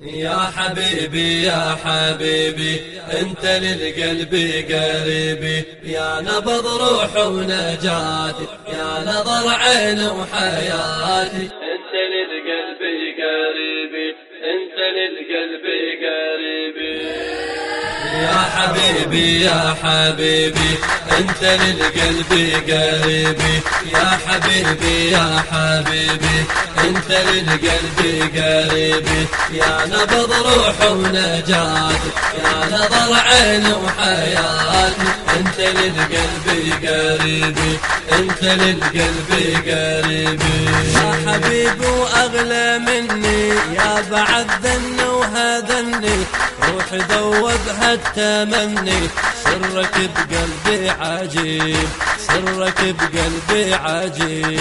يا حبيبي يا حبيبي انت للقلب قريبي يا نبض روح ونجاتي يا نظر عين وحياتي. انت للقلب قريبي انت للقلب قريبي يا حبيبي يا حبيبي أنت للقلب قريبي. يا حبيبي يا حبيبي أنت للقلب قريبي. يا نبض روح ونجاتي يا نظر عين وحياتي أنت للقلب قريبي أنت للقلب قريبي. يا حبيبي واغلى مني يا بعد ذن وهذني. روح ذوبها التمني سرك بقلبي عجيب سرك بقلبي عجيب.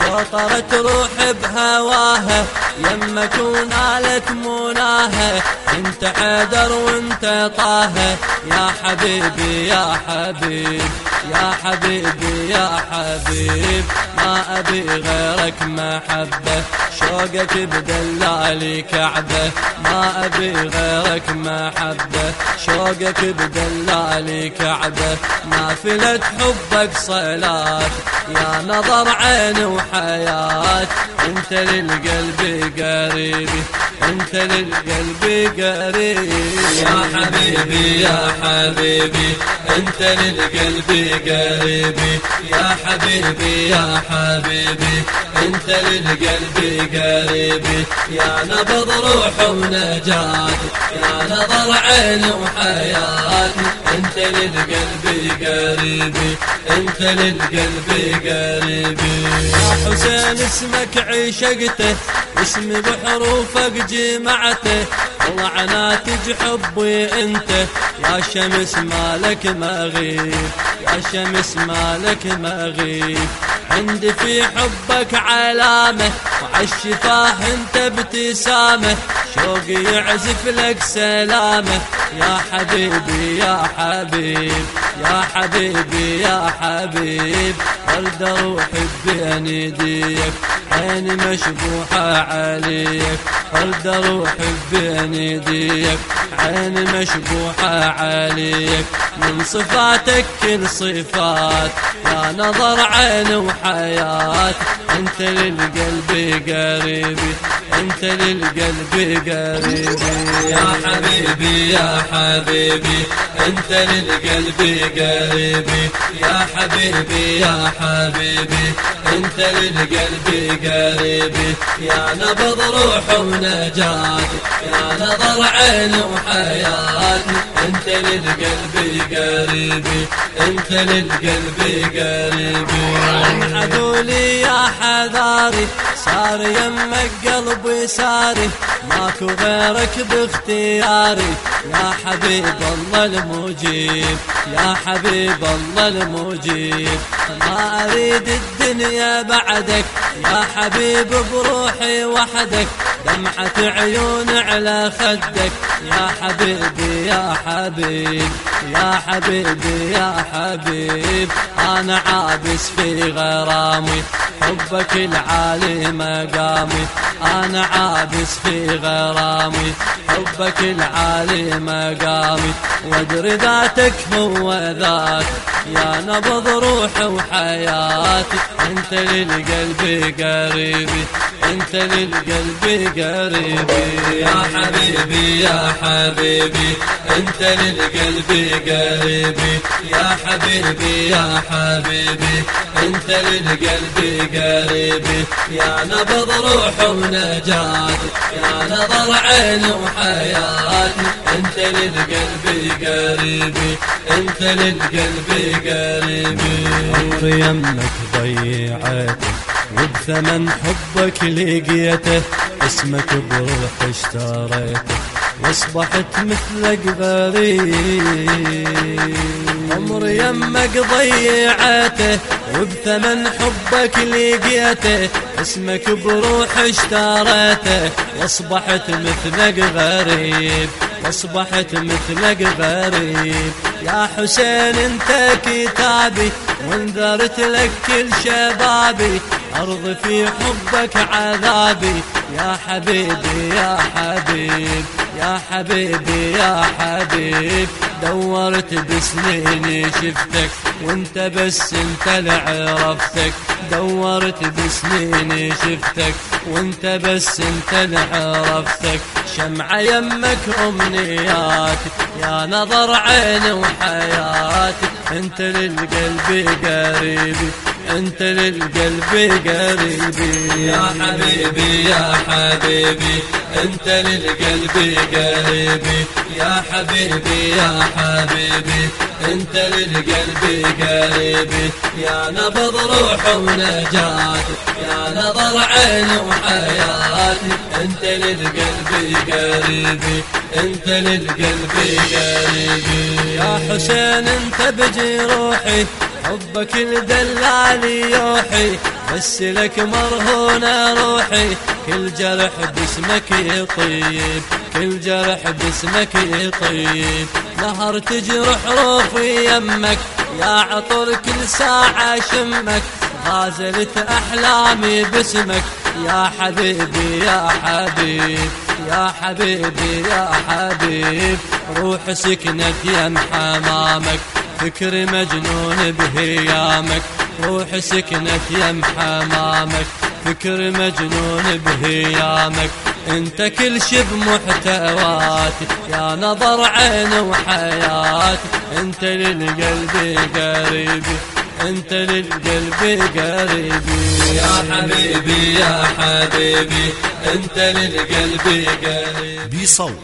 وطرت روح بهواها يمك ونالت مناها انت حدر وانت طه يا حبيبي يا حبيب يا حبيبي يا حبيب ما أبي غيرك محبه شوقك بدلالي كعبة. ما أبي غيرك محبه شوقك بدلالي كعبة. نافلة حبك صلاة. يا نظر عين وحياة. انت للقلب قريبي. أنت للقلب قريب. يا حبيبي يا حبيبي أنت للقلب قريبي يا حبيبي يا حبيبي أنت للقلب قريبي يا نبض روح ونجاتي يا نظر عين وحياتي أنت للقلب قريبي أنت للقلب قريبي يا حسين اسمك عشقته اسمي بحروفك جمعته. والله عناتج حبي انت. يا شمس مالك مغيب. يا شمس مالك مغيب. عندي في حبك علامة. وعالشفاه انت ابتسامة شوقي يعزف لك سلامة. يا حبيبي يا حبيب. يا حبيبي يا حبيب. ولد روحي بين يديك عيني مشبوحة عليك ولد روحي بين يديك. عيني مشبوحة عليك من صفاتك كل صفات. يا نظر عين وحياة أنت للقلب قريبي أنت للقلب قريبي يا حبيبي يا حبيبي أنت للقلب قريبي يا حبيبي يا حبيبي أنت للقلب قريبي يا نبض روح ونجاتي يا نظر عين وحياتي. انت للقلب قريبي انت للقلب قريبي. عدولي يا حذاري صار يمك قلبي ساري. ماكو غيرك باختياري. يا حبيب الله المجيب. يا حبيب الله المجيب. ما أريد الدنيا بعدك. يا حبيب بروحي وحدك. دمعة عيون على خدك. يا حبيبي يا حبيب. يا حبيبي يا حبيب أنا عابس في غرامي حبك العالي مقامي أنا عابس في غرامي حبك العالي مقامي. وادري ذاتك هو ذاك يا نبض روحي وحياتي. أنت للقلب قريبي أنت للقلب قريبي. يا حبيبي يا حبيبي أنت للقلب قريبي يا حبيبي يا حبيبي. أنت للقلب قريبي. يا نبض روح ونجاتي يا نظر عين وحياتي. أنت للقلب قريبي أنت للقلب قريبي. عمري يمك ضيعته وبثمن حبك لقيته. اسمك بروح اشتريته واصبحت مثلك غريب عمري يمك ضيعته وبثمن حبك لقيته. اسمك بروح اشتريته واصبحت مثلك غريب واصبحت مثلك غريب يا حسين أنت كتابي. وانذرت لك كل شبابي. أرض في حبك عذابي. يا حبيبي يا حبيب. يا حبيبي يا حبيب. دورت بسنيني شفتك. وانت بس انت لعرفتك دورت بسنيني شفتك. وانت بس انت لعرفتك شمعة يمك امنياتي يا نظر عيني وحياتي أنت للقلب قريبي أنت للقلب قريبي. يا حبيبي يا حبيبي أنت للقلب قريبي. يا حبيبي يا حبيبي أنت للقلب قريبي. يا نبض روح ونجاتي يا نظر عين وحياتي. أنت للقلب قريبي أنت للقلب قريبي. يا حسين أنت بجروحي حبك الدلالي يوحي بس لك مرهونة روحي. كل جرح باسمك يطيب كل جرح باسمك يطيب. نهر تجرح روفي يمك يا عطر كل ساعة شمك. غازلت أحلامي باسمك يا حبيبي يا حبيب يا حبيبي يا حبيب. روح سكنت يم حمامك. فكر مجنون بهيامك روح سكنت يم حمامك فكر مجنون بهيامك انت كل شي بمحتواتي يا نظر عين وحياتي انت للقلب قريبي. أنت للقلب قريبي. يا حبيبي يا حبيبي أنت للقلب قريبي. بصوت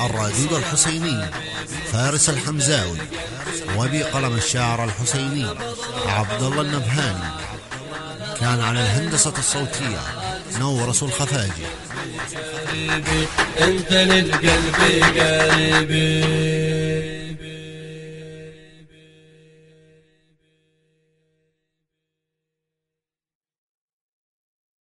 الرادود الحسيني فارس الحمزاوي وبقلم الشاعر الحسيني عبد الله النبهاني. كان على الهندسة الصوتية نورس الخفاجي. أنت للقلب قريبي.